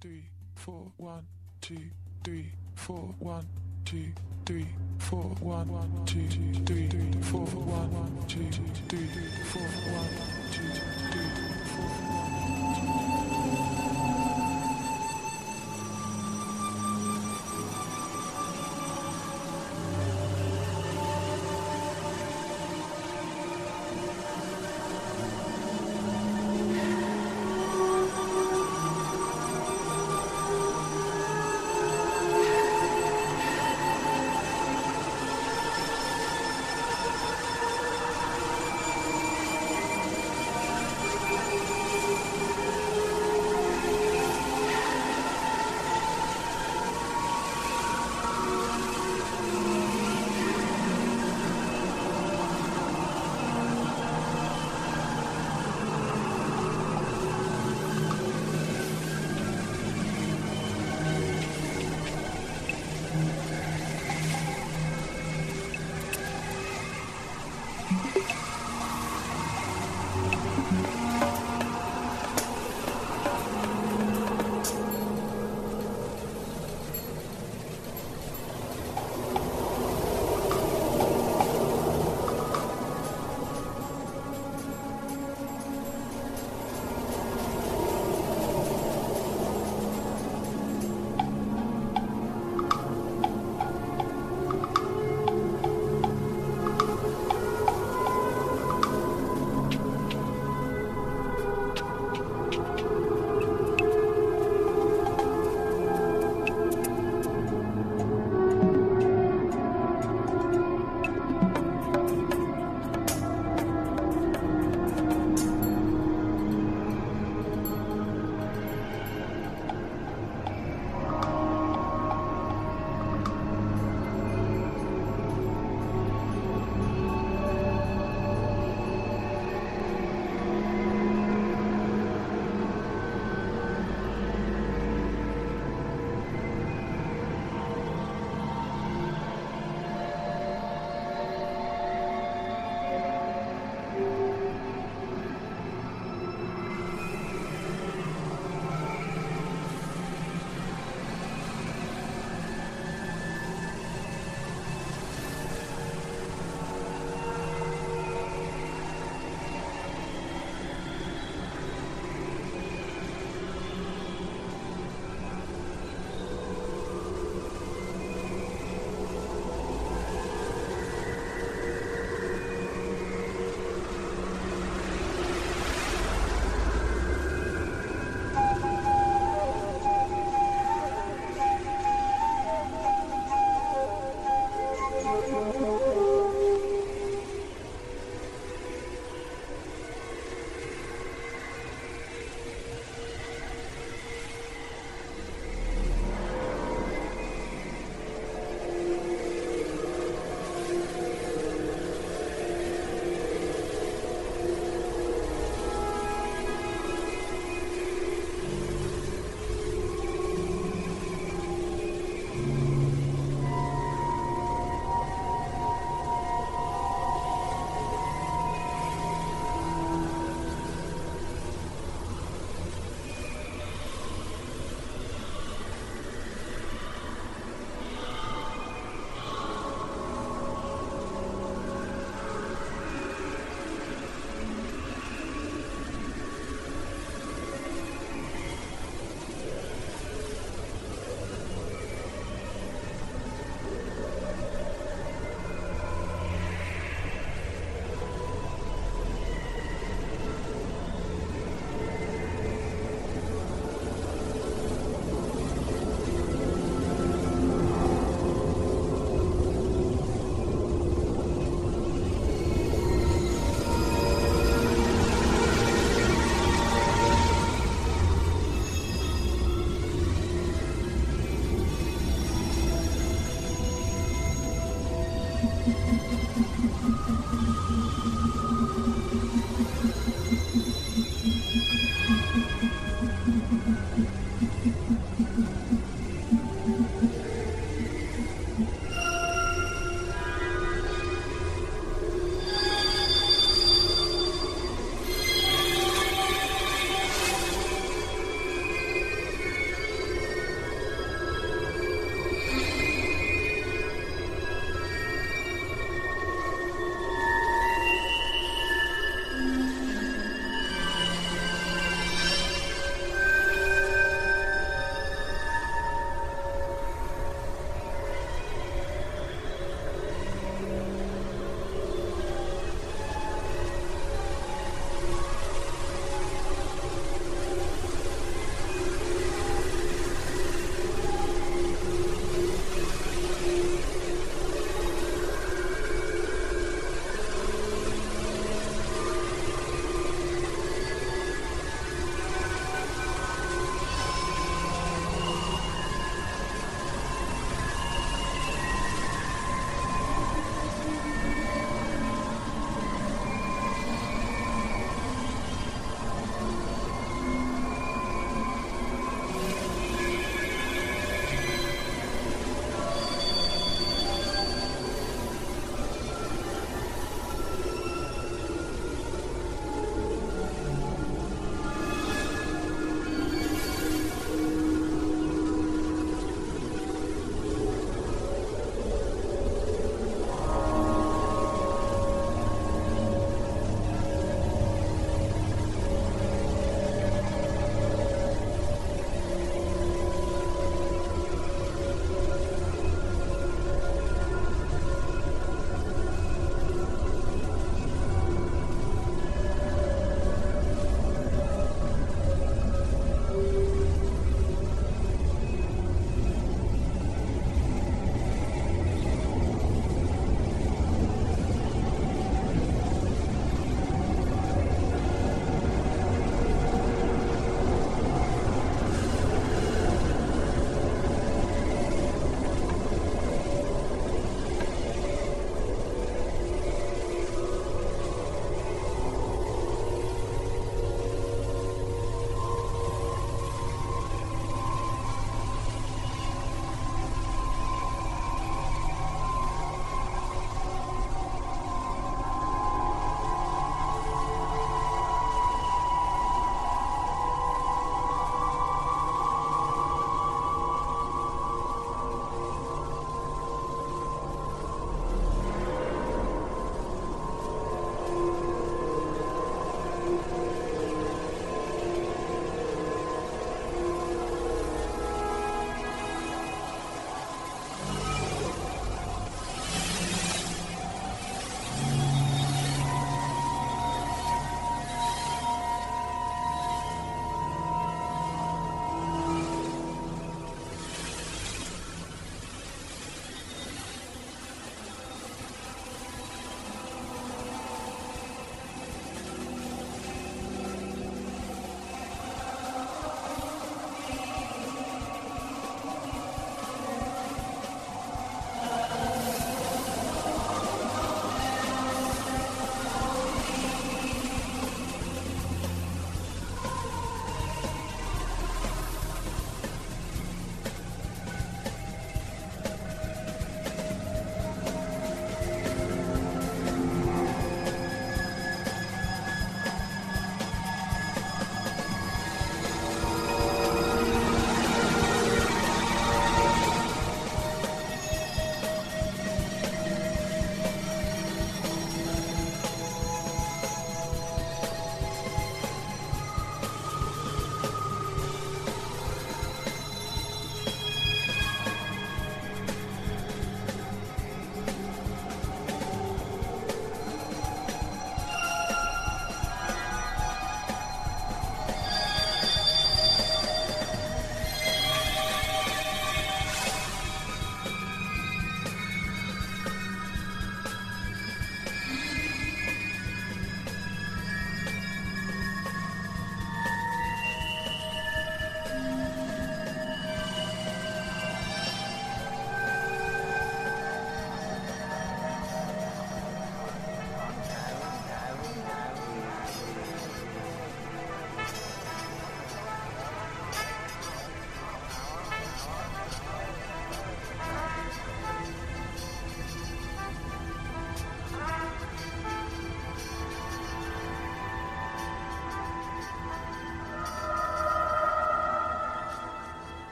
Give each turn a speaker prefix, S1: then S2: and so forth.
S1: three, four, one, two, three, four, one, two, three, four, one, one, two, three, four, one, one, two, three, four, one,
S2: Thank you.